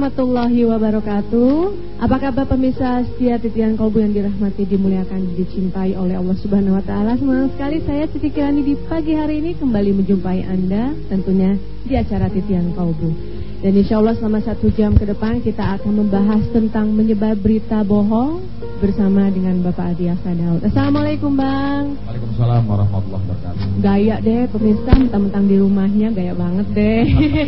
Warahmatullahi wabarakatuh. Apa kabar pemirsa setia titian kolbu yang dirahmati, dimuliakan, dicintai oleh Allah Subhanahu Wa Taala. Senang sekali saya Siti Kirani di pagi hari ini kembali menjumpai anda, tentunya di acara titian kolbu. Dan insya Allah selama satu jam ke depan kita akan membahas tentang menyebar berita bohong bersama dengan Bapak Adi Daud. Assalamualaikum Bang. Waalaikumsalam warahmatullahi wabarakatuh. Gaya deh pemirsa, mentang-mentang di rumahnya gaya banget deh.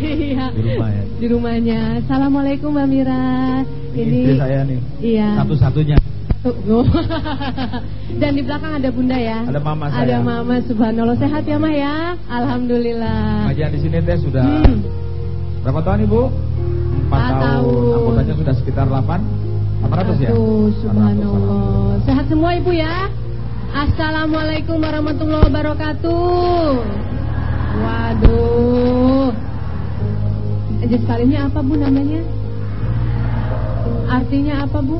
di rumah ya. Di rumahnya. Assalamualaikum Mbak Mira. Ini istri saya nih. Iya. Satu-satunya. Dan di belakang ada bunda ya. Ada mama saya. Ada mama subhanallah sehat ya mah ya. Alhamdulillah. Ngajar di sini teh sudah hmm. Berapa tahun Ibu? Empat tahun. Anggotanya sudah sekitar 8 800 ya? subhanallah. Sehat semua Ibu ya? Assalamualaikum warahmatullahi wabarakatuh. Waduh. Jenis kalimnya apa Bu namanya? Artinya apa Bu?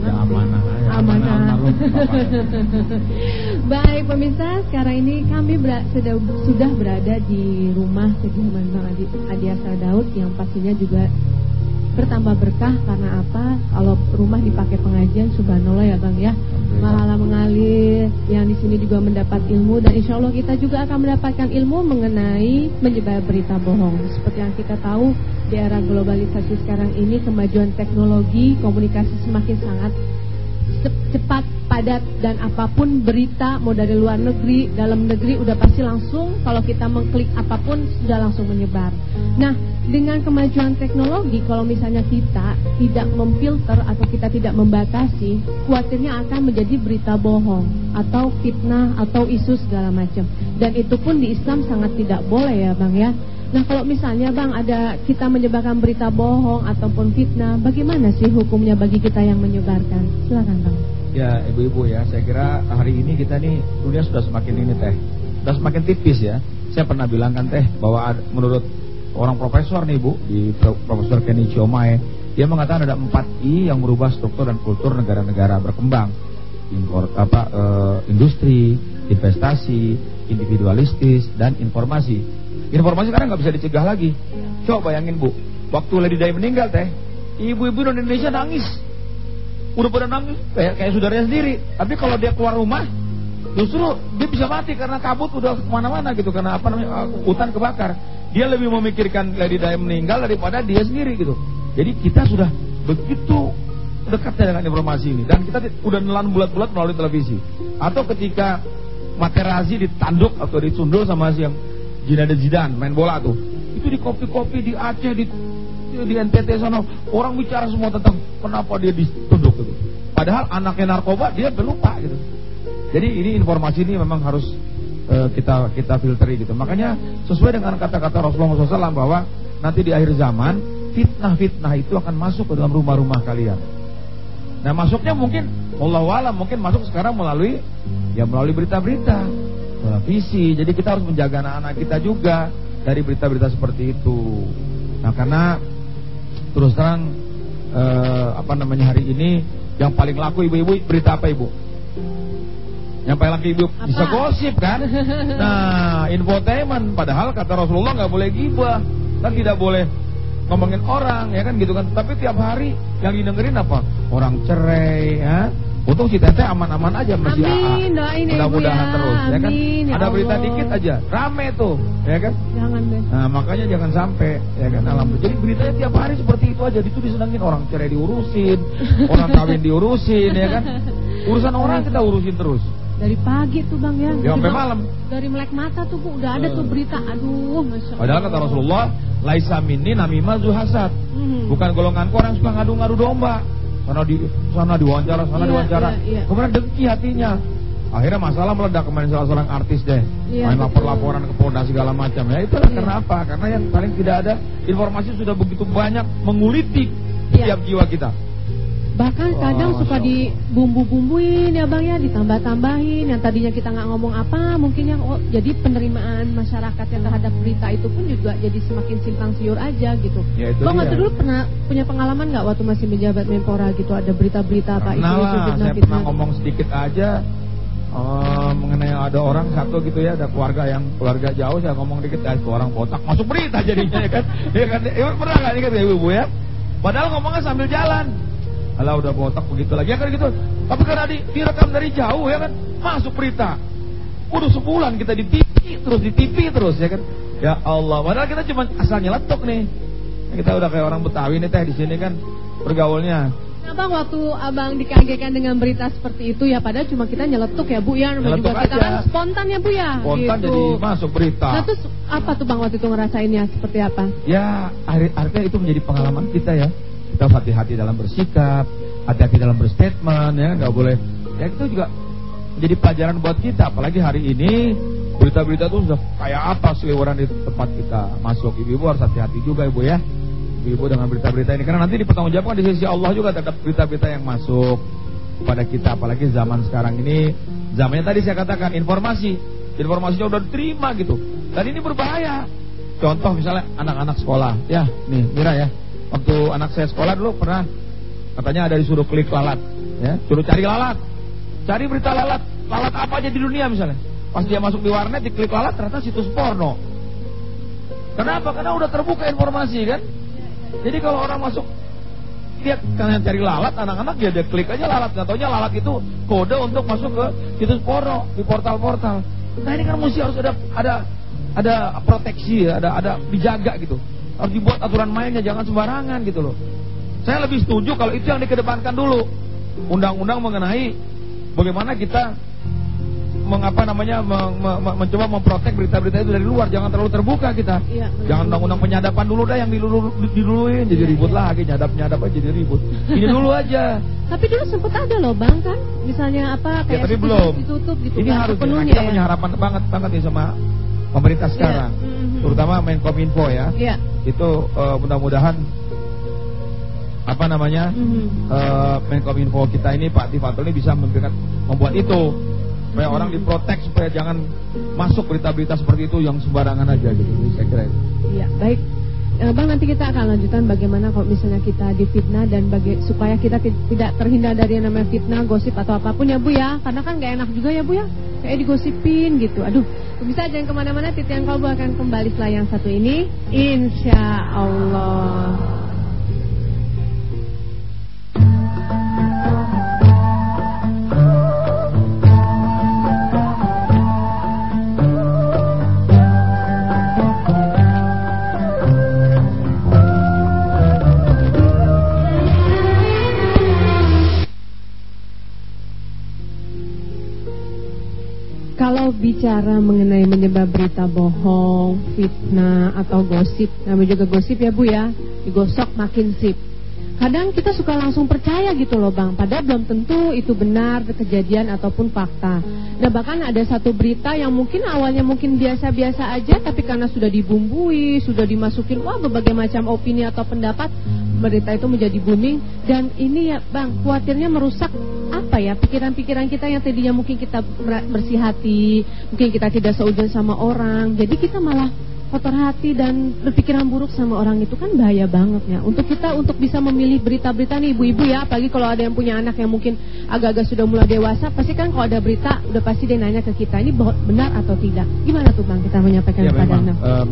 Ya, amanah, ya, amanah. amanah. Baik pemirsa, sekarang ini kami ber sudah, sudah berada di rumah kediaman Bang Adi, Adi Asal Daud yang pastinya juga bertambah berkah karena apa? Kalau rumah dipakai pengajian subhanallah ya Bang ya. Malah mengalir yang di sini juga mendapat ilmu dan insya Allah kita juga akan mendapatkan ilmu mengenai menyebar berita bohong. Seperti yang kita tahu di era globalisasi sekarang ini kemajuan teknologi komunikasi semakin sangat cepat, padat dan apa pun berita mau dari luar negeri, dalam negeri udah pasti langsung kalau kita mengklik apa pun sudah langsung menyebar. Nah, dengan kemajuan teknologi kalau misalnya kita tidak memfilter atau kita tidak membatasi, khawatirnya akan menjadi berita bohong atau fitnah atau isu segala macam. Dan itu pun di Islam sangat tidak boleh ya, Bang ya. Nah kalau misalnya Bang ada kita menyebarkan berita bohong ataupun fitnah, bagaimana sih hukumnya bagi kita yang menyebarkan? Silakan Bang. Ya ibu-ibu ya, saya kira hari ini kita nih dunia sudah semakin ini teh, sudah semakin tipis ya. Saya pernah bilangkan teh bahwa menurut orang profesor nih bu di Profesor Kenny Chiomae, dia mengatakan ada empat I yang merubah struktur dan kultur negara-negara berkembang, impor apa e, industri, investasi, individualistis dan informasi. Informasi sekarang nggak bisa dicegah lagi. Coba bayangin bu, waktu Lady Di meninggal teh, ibu-ibu Indonesia nangis. Udah pada nangis kayak kayak saudaranya sendiri. Tapi kalau dia keluar rumah, justru dia bisa mati karena kabut udah ke mana-mana gitu karena apa namanya uh, hutan kebakar. Dia lebih memikirkan Lady Di meninggal daripada dia sendiri gitu. Jadi kita sudah begitu dekatnya dengan informasi ini dan kita udah nelan bulat-bulat melalui televisi. Atau ketika Materazzi ditanduk atau disundul sama si yang Zinedine Zidane main bola tuh. Itu di kopi-kopi di Aceh di di NTT sana orang bicara semua tentang kenapa dia ditunduk gitu. Padahal anaknya narkoba dia pelupa gitu. Jadi ini informasi ini memang harus uh, kita kita filteri gitu. Makanya sesuai dengan kata-kata Rasulullah SAW bahwa nanti di akhir zaman fitnah-fitnah itu akan masuk ke dalam rumah-rumah kalian. Nah masuknya mungkin Allah wala mungkin masuk sekarang melalui ya melalui berita-berita televisi. Jadi kita harus menjaga anak-anak kita juga dari berita-berita seperti itu. Nah, karena terus terang eh, apa namanya hari ini yang paling laku ibu-ibu berita apa ibu? Yang paling laku ibu apa? bisa gosip kan? Nah, infotainment. Padahal kata Rasulullah nggak boleh gibah, kan tidak boleh ngomongin orang ya kan gitu kan. Tapi tiap hari yang didengerin apa? Orang cerai, ya Untung si Teteh aman-aman aja masih Amin, doain ya, Mudah-mudahan ya. terus ya kan. ya Ada berita dikit aja, rame tuh, ya kan? Jangan deh. Nah, makanya jangan sampai ya kan alhamdulillah. Jadi beritanya tiap hari seperti itu aja, itu disenangin orang cerai diurusin, orang kawin diurusin ya kan. Urusan orang kita urusin terus. Dari pagi tuh Bang ya. Ya sampai malam. Dari melek mata tuh Bu udah ada tuh berita. Aduh, Masya Allah. Padahal kata Rasulullah, laisa minni namimah zuhasad. Hmm. Bukan golonganku orang suka ngadu-ngadu domba sana di sana diwawancara, sana iya, diwawancara. Iya, iya. Kemudian dengki hatinya. Akhirnya masalah meledak kemarin salah seorang artis deh. Iya, Main lapor-laporan ke Polda segala macam. Ya itulah iya. karena apa? Karena yang paling tidak ada informasi sudah begitu banyak menguliti iya. tiap jiwa kita. Bahkan kadang suka dibumbu-bumbuin ya bang ya, ditambah-tambahin. Yang tadinya kita nggak ngomong apa, mungkin yang oh, jadi penerimaan masyarakat yang terhadap berita itu pun juga jadi semakin simpang siur aja gitu. Ya, bang waktu dulu pernah punya pengalaman nggak waktu masih menjabat Menpora gitu ada berita-berita apa itu? Nah, saya pernah ngomong sedikit aja uh, mengenai ada orang satu gitu ya, ada keluarga yang keluarga jauh saya ngomong dikit ya, orang botak masuk berita jadinya ya kan. Ya kan, ya, pernah ingat ya ibu ya? Padahal ngomongnya sambil jalan. Alah udah botak begitu lagi ya kan gitu. Tapi karena di, direkam dari jauh ya kan, masuk berita. Udah sebulan kita di TV terus di TV terus ya kan. Ya Allah, padahal kita cuma asal nyeletuk nih. Kita udah kayak orang Betawi nih teh di sini kan bergaulnya. Nah bang waktu abang dikagetkan dengan berita seperti itu ya padahal cuma kita nyeletuk ya bu ya nyeletuk juga kita kan spontan ya bu ya spontan gitu. jadi masuk berita nah terus apa tuh bang waktu itu ngerasainnya seperti apa ya artinya itu menjadi pengalaman kita ya kita hati-hati dalam bersikap hati-hati dalam berstatement ya nggak boleh. Ya itu juga menjadi pelajaran buat kita apalagi hari ini berita-berita itu sudah kayak apa seliweran di tempat kita. Masuk ibu-ibu harus hati-hati juga ibu ya. Ibu-ibu dengan berita-berita ini. Karena nanti dipertanggungjawabkan di sisi Allah juga terhadap berita-berita yang masuk kepada kita apalagi zaman sekarang ini. Zamannya tadi saya katakan informasi. Informasinya udah diterima gitu. Dan ini berbahaya. Contoh misalnya anak-anak sekolah. Ya nih Mira ya waktu anak saya sekolah dulu pernah katanya ada disuruh klik lalat ya. Suruh cari lalat. Cari berita lalat. Lalat apa aja di dunia misalnya. Pas dia masuk di warnet diklik lalat ternyata situs porno. Kenapa? Karena udah terbuka informasi kan? Jadi kalau orang masuk lihat kalian cari lalat anak-anak ya dia klik aja lalat. Nggak taunya lalat itu kode untuk masuk ke situs porno di portal-portal. Nah ini kan mesti harus ada ada ada proteksi ya, ada ada dijaga gitu harus dibuat aturan mainnya jangan sembarangan gitu loh saya lebih setuju kalau itu yang dikedepankan dulu undang-undang mengenai bagaimana kita mengapa namanya meng, me, me, mencoba memprotek berita-berita itu dari luar jangan terlalu terbuka kita ya, jangan undang-undang penyadapan dulu dah yang dilulu, diduluin jadi ya, ribut ya. lagi nyadap nyadap aja jadi ribut ini dulu aja tapi dulu sempat ada loh bang kan misalnya apa ya, kayak ya, tapi belum ditutup gitu ini kan, harus ya, kita ya. punya harapan banget banget nih sama pemerintah iya. sekarang ya. mm -hmm. terutama Menkominfo ya, ya. Itu uh, mudah-mudahan apa namanya mm -hmm. uh, Menkominfo kita ini Pak Tifatul ini bisa memberikan membuat itu supaya orang diprotek supaya jangan masuk berita-berita seperti itu yang sembarangan aja gitu. Saya kira. Iya, baik. E, bang nanti kita akan lanjutkan bagaimana kalau misalnya kita difitnah dan baga supaya kita tidak terhindar dari yang namanya fitnah, gosip atau apa pun ya Bu ya. Karena kan gak enak juga ya Bu ya. Kayak digosipin gitu. Aduh, bisa jangan ke mana-mana. Titian Kalbu akan kembali setelah yang satu ini. Insya Allah. Bicara mengenai menyebar berita bohong, fitnah atau gosip, namanya juga gosip ya Bu ya, digosok makin sip. Kadang kita suka langsung percaya gitu loh Bang, padahal belum tentu itu benar kejadian ataupun fakta. Dan bahkan ada satu berita yang mungkin awalnya mungkin biasa-biasa aja, tapi karena sudah dibumbui, sudah dimasukin wah berbagai macam opini atau pendapat, berita itu menjadi booming. Dan ini ya Bang, khawatirnya merusak apa ya pikiran-pikiran kita yang tadinya mungkin kita bersih hati, mungkin kita tidak seujung sama orang, jadi kita malah kotor hati dan berpikiran buruk sama orang itu kan bahaya banget ya. Untuk kita untuk bisa memilih berita-berita nih ibu-ibu ya, apalagi kalau ada yang punya anak yang mungkin agak-agak sudah mulai dewasa, pasti kan kalau ada berita udah pasti dia nanya ke kita ini benar atau tidak. Gimana tuh Bang kita menyampaikan ya, kepada anak? Um,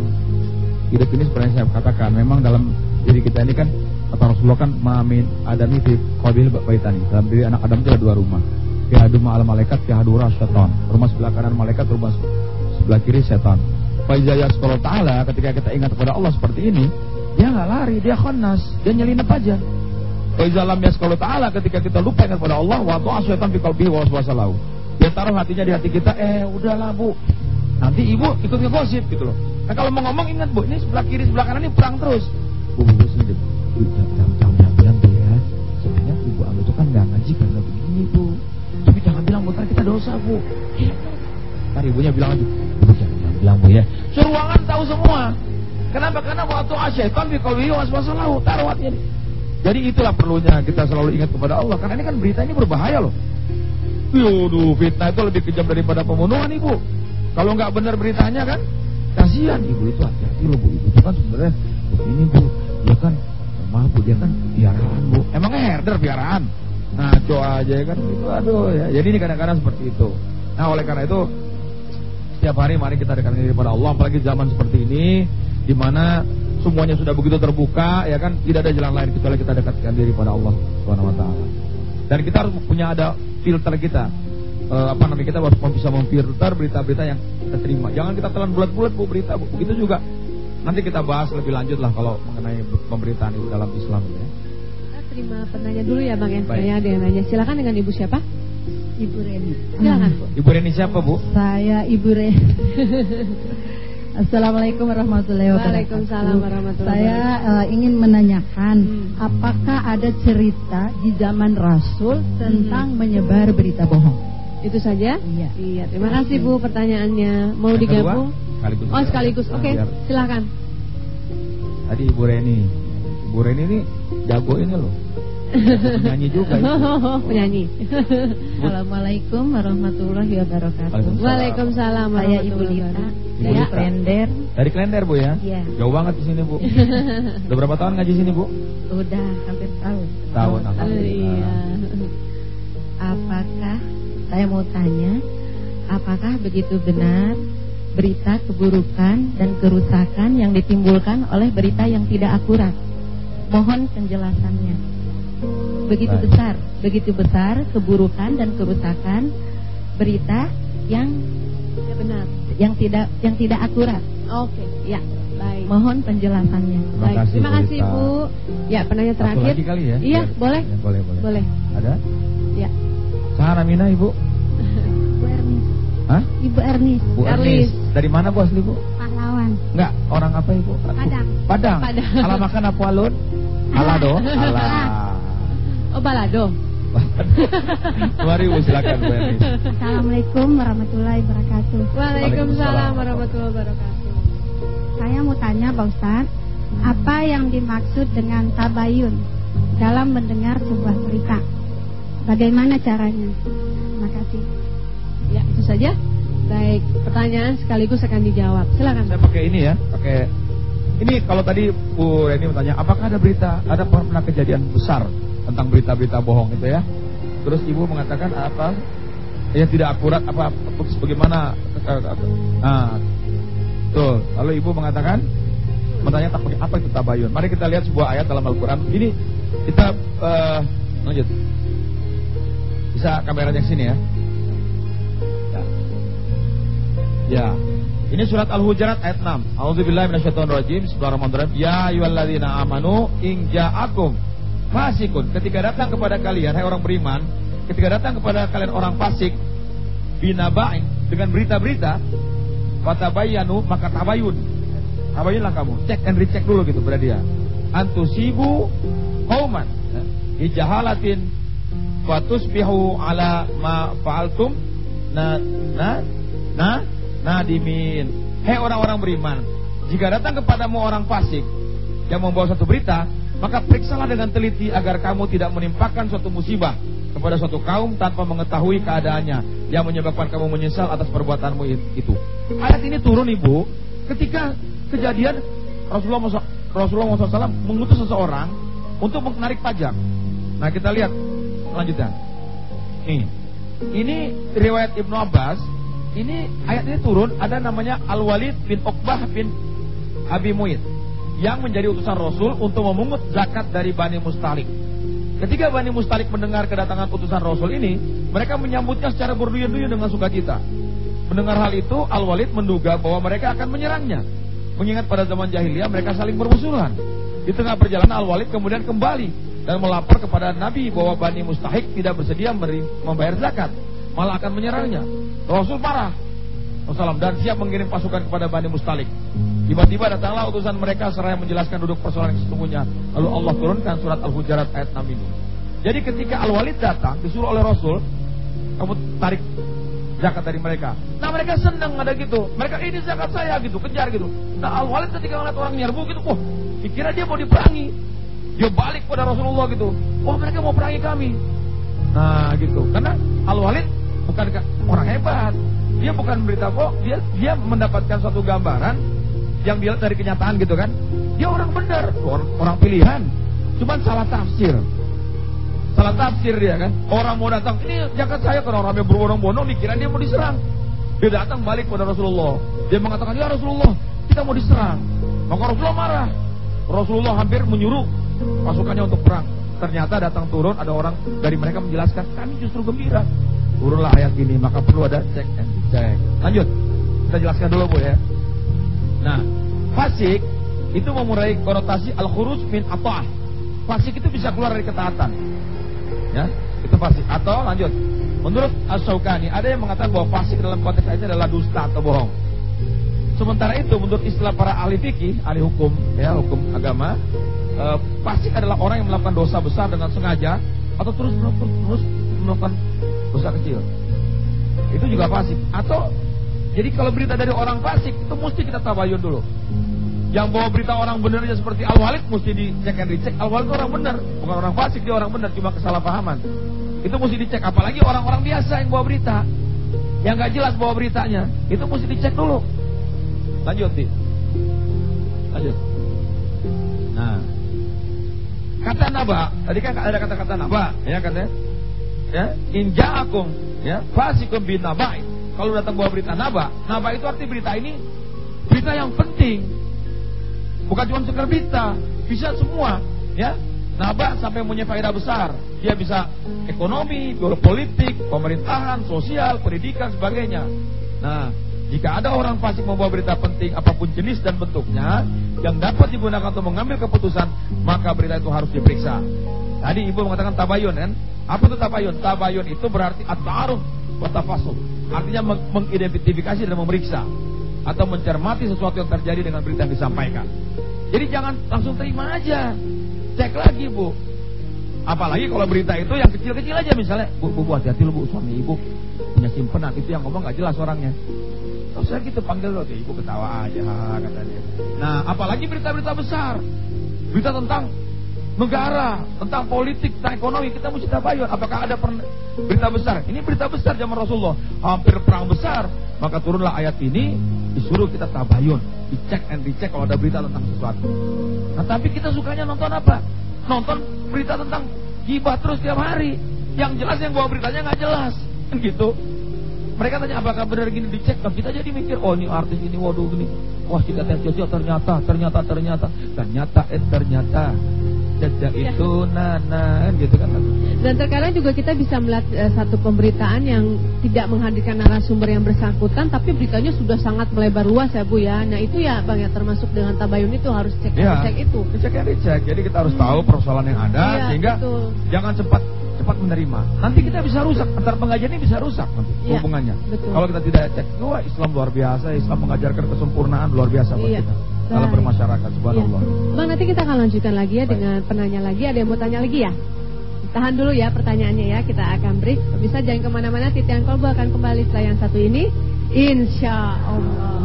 hidup ini sebenarnya saya katakan memang dalam diri kita ini kan kata Rasulullah kan mamin adami fi qabil baitani. Dalam diri anak Adam itu ada dua rumah. Yahaduma al malaikat, yahadura syaitan. Rumah sebelah kanan malaikat, rumah sebelah kiri setan. Faizaya sekolah ta'ala ketika kita ingat kepada Allah seperti ini, dia nggak lari, dia khanas, dia nyelinap aja. Faizalam ya sekolah ta'ala ketika kita lupa ingat kepada Allah, wa tu'a syaitan fi qalbihi wa waswasalahu. Dia taruh hatinya di hati kita, eh udahlah bu, nanti ibu ikut ngegosip gitu loh. Nah kalau mau ngomong ingat bu, ini sebelah kiri sebelah kanan ini perang terus. Bu, bu, bu, sini, jangan, jangan bilang ya. Sebenarnya ibu Anu itu kan nggak ngaji karena begini bu. Tapi jangan bilang bu, kita dosa bu. Ntar ibunya bilang aja, bu jangan bilang bu ya. Suruhangan tahu semua. Kenapa? Karena waktu asyaitan bi qalbihi waswasalahu taruh hatinya. Jadi itulah perlunya kita selalu ingat kepada Allah karena ini kan berita ini berbahaya loh. Yuduh, fitnah itu lebih kejam daripada pembunuhan ibu. Kalau nggak benar beritanya kan, kasihan ibu itu hati-hati loh bu. Ibu itu kan sebenarnya begini bu, dia kan maaf bu, dia kan piaraan bu. Emangnya herder piaraan? Nah, coba aja kan itu aduh ya. Jadi ini kadang-kadang seperti itu. Nah oleh karena itu setiap hari mari kita dekatkan diri kepada Allah apalagi zaman seperti ini di mana semuanya sudah begitu terbuka ya kan tidak ada jalan lain kecuali kita dekatkan diri pada Allah Subhanahu wa taala. Dan kita harus punya ada filter kita. E, apa namanya kita harus bisa memfilter berita-berita yang kita terima. Jangan kita telan bulat-bulat bu berita bu. Begitu juga nanti kita bahas lebih lanjut lah kalau mengenai pemberitaan itu dalam Islam ya. Kita terima penanya dulu ya Bang ya. Saya ada yang nanya. Silakan dengan Ibu siapa? Ibu Reni. Silakan Bu. Ibu Reni siapa Bu? Saya Ibu Reni. Assalamualaikum warahmatullahi wabarakatuh. Waalaikumsalam warahmatullahi Saya uh, ingin menanyakan, hmm. apakah ada cerita di zaman Rasul tentang hmm. menyebar berita bohong? Itu saja? Iya. Iya. Terima kasih Bu pertanyaannya. Mau digabung? Sekaligus. Oh sekaligus. Oke, okay. nah, silakan. Tadi Ibu Reni. Ibu Reni ini jago ini loh. Penyanyi juga itu. Penyanyi. Assalamualaikum warahmatullahi wabarakatuh. Waalaikumsalam. Saya Ibu Lita. Dari Klender. Dari Klender Bu ya? Iya. Jauh banget di sini Bu. Udah berapa tahun ngaji sini Bu? Udah hampir tahun. Tahun. Alhamdulillah. Iya. Apakah saya mau tanya, apakah begitu benar berita keburukan dan kerusakan yang ditimbulkan oleh berita yang tidak akurat? Mohon penjelasannya begitu Baik. besar, begitu besar keburukan dan kerusakan berita yang tidak benar, yang tidak yang tidak akurat. Oke, okay. ya. Baik. Mohon penjelasannya. Terima Baik. kasih, Terima kasih Bu. Ya, penanya terakhir. lagi kali ya? Iya, boleh. Ya, boleh, boleh. Boleh. Ada? Ya. Sahara Mina Ibu. Ibu Ernis. Hah? Ibu Ernis. Bu Ernis. Dari mana Bu asli Bu? Pahlawan. Enggak, orang apa Ibu? Padang. Padang. Padang. Alamakan apa alun? Alado. Alah. Oh balado. Mari Bu silakan Bu Eni. Assalamualaikum warahmatullahi wabarakatuh. Waalaikumsalam warahmatullahi wabarakatuh. Saya mau tanya Pak Ustaz, apa yang dimaksud dengan tabayun dalam mendengar sebuah berita? Bagaimana caranya? Terima kasih. Ya, itu saja. Baik, pertanyaan sekaligus akan dijawab. Silakan. Saya pakai ini ya, pakai ini kalau tadi Bu Reni bertanya, apakah ada berita, ada pernah kejadian besar tentang berita-berita bohong itu ya. Terus ibu mengatakan apa? Ya tidak akurat apa bagaimana nah tuh lalu ibu mengatakan tak apa itu tabayun mari kita lihat sebuah ayat dalam Al-Quran ini kita lanjut bisa kameranya sini ya ya, ya. Ini surat Al-Hujurat ayat 6. A'udzubillahi minasyaitonirrajim. Bismillahirrahmanirrahim. Ya ayyuhalladzina amanu in ja'akum fasikun ketika datang kepada kalian hai orang beriman ketika datang kepada kalian orang fasik binabain dengan berita-berita fatabayanu maka tabayun. Tabayunlah kamu. Cek and recheck dulu gitu pada dia. Antusibu qauman. Ijahalatin fatusbihu ala ma fa'altum na na na nadimin. Hei orang-orang beriman jika datang kepadamu orang fasik yang membawa satu berita maka periksalah dengan teliti agar kamu tidak menimpakan suatu musibah kepada suatu kaum tanpa mengetahui keadaannya yang menyebabkan kamu menyesal atas perbuatanmu itu. Ayat ini turun ibu ketika kejadian Rasulullah Rasulullah SAW mengutus seseorang untuk menarik pajak. Nah kita lihat selanjutnya. Ini, ini riwayat Ibnu Abbas. Ini ayat ini turun ada namanya Al Walid bin Uqbah bin Abi Muid yang menjadi utusan Rasul untuk memungut zakat dari Bani Mustalik. Ketika Bani Mustalik mendengar kedatangan utusan Rasul ini, mereka menyambutnya secara berduyun-duyun dengan sukacita. Mendengar hal itu, Al-Walid menduga bahwa mereka akan menyerangnya. Mengingat pada zaman jahiliyah mereka saling bermusuhan. Di tengah perjalanan Al-Walid kemudian kembali dan melapor kepada Nabi bahwa Bani Mustahik tidak bersedia membayar zakat, malah akan menyerangnya. Rasul marah Wassalam dan siap mengirim pasukan kepada Bani Mustalik. Tiba-tiba datanglah utusan mereka seraya menjelaskan duduk persoalan yang sesungguhnya. Lalu Allah turunkan surat Al-Hujarat ayat 6 ini. Jadi ketika Al-Walid datang disuruh oleh Rasul, kamu tarik zakat dari mereka. Nah mereka senang ada gitu. Mereka ini zakat saya gitu, kejar gitu. Nah Al-Walid ketika melihat orang nyerbu gitu, wah dikira dia mau diperangi. Dia balik pada Rasulullah gitu. Wah mereka mau perangi kami. Nah gitu. Karena Al-Walid bukan orang hebat. Dia bukan berita bohong, dia dia mendapatkan suatu gambaran yang dilihat dari kenyataan gitu kan. Dia orang benar, orang, orang pilihan. Cuman salah tafsir. Salah tafsir dia kan. Orang mau datang, ini jakat saya kalau orang yang berbondong-bondong dikira dia mau diserang. Dia datang balik kepada Rasulullah. Dia mengatakan, ya Rasulullah, kita mau diserang. Maka Rasulullah marah. Rasulullah hampir menyuruh pasukannya untuk perang. Ternyata datang turun ada orang dari mereka menjelaskan, kami justru gembira. Turunlah ayat ini, maka perlu ada cek and check. Lanjut, kita jelaskan dulu bu ya. Nah, fasik itu memurai konotasi al-khuruj min ata'ah. Fasik itu bisa keluar dari ketaatan. Ya, itu fasik. Atau lanjut. Menurut As-Saukani, ada yang mengatakan bahwa fasik dalam konteks ini adalah dusta atau bohong. Sementara itu, menurut istilah para ahli fikih, ahli hukum, ya hukum agama, e, fasik adalah orang yang melakukan dosa besar dengan sengaja atau terus, terus melakukan dosa kecil. Itu juga fasik. Atau jadi kalau berita dari orang fasik itu mesti kita tabayun dulu. Yang bawa berita orang benar aja seperti Al Walid mesti dicek dan dicek. Al Walid orang benar, bukan orang fasik dia orang benar, cuma kesalahpahaman. Itu mesti dicek. Apalagi orang-orang biasa yang bawa berita, yang nggak jelas bawa beritanya, itu mesti dicek dulu. Lanjut, Di. Lanjut. Nah, kata naba, tadi kan ada kata-kata naba, ya katanya, ya injaakum, ya fasikum bin nabai. Kalau datang bawa berita naba, naba itu arti berita ini berita yang penting, bukan cuma sekedar berita, bisa semua, ya. Naba sampai punya faedah besar. Dia bisa ekonomi, politik, pemerintahan, sosial, pendidikan, sebagainya. Nah, jika ada orang fasik membawa berita penting apa pun jenis dan bentuknya yang dapat digunakan untuk mengambil keputusan, maka berita itu harus diperiksa. Tadi ibu mengatakan tabayun kan? Apa itu tabayun? Tabayun itu berarti at-ta'aruf wa Artinya meng mengidentifikasi dan memeriksa atau mencermati sesuatu yang terjadi dengan berita yang disampaikan. Jadi jangan langsung terima aja. Cek lagi bu. Apalagi kalau berita itu yang kecil-kecil aja misalnya, bu, bu, bu hati-hati lu bu, suami ibu punya simpenan itu yang ngomong gak jelas orangnya. Terus saya gitu panggil lo, ibu ketawa aja kata dia. Nah, apalagi berita-berita besar, berita tentang negara, tentang politik, tentang ekonomi, kita mesti tabayun. Apakah ada berita besar? Ini berita besar zaman Rasulullah, hampir perang besar. Maka turunlah ayat ini, disuruh kita tabayun, dicek and dicek kalau ada berita tentang sesuatu. Nah, tapi kita sukanya nonton apa? Nonton berita tentang gibah terus tiap hari. Yang jelas yang bawa beritanya nggak jelas, kan gitu. Mereka tanya apakah benar gini dicek, tapi kita jadi mikir, oh ini artis ini, waduh gini. Wah kita tes ternyata, ternyata, ternyata, ternyata, eh ternyata jejak ya. itu nana gitu kan dan terkadang juga kita bisa melihat uh, satu pemberitaan yang tidak menghadirkan narasumber yang bersangkutan tapi beritanya sudah sangat melebar luas ya Bu ya nah itu ya Bang ya termasuk dengan tabayun itu harus cek ya, cek itu cek ya dicek jadi kita harus hmm. tahu persoalan yang ada ya, sehingga betul. jangan cepat cepat menerima nanti kita bisa rusak antar pengajian ini bisa rusak nanti ya, hubungannya betul. kalau kita tidak cek wah Islam luar biasa Islam mengajarkan kesempurnaan luar biasa buat ya. kita dalam bermasyarakat subhanallah. Ya. Bang nanti kita akan lanjutkan lagi ya Baik. dengan penanya lagi. Ada yang mau tanya lagi ya? Tahan dulu ya pertanyaannya ya. Kita akan break. Bisa jangan ke mana-mana. Titian Kolbu akan kembali setelah yang satu ini. Insya Allah.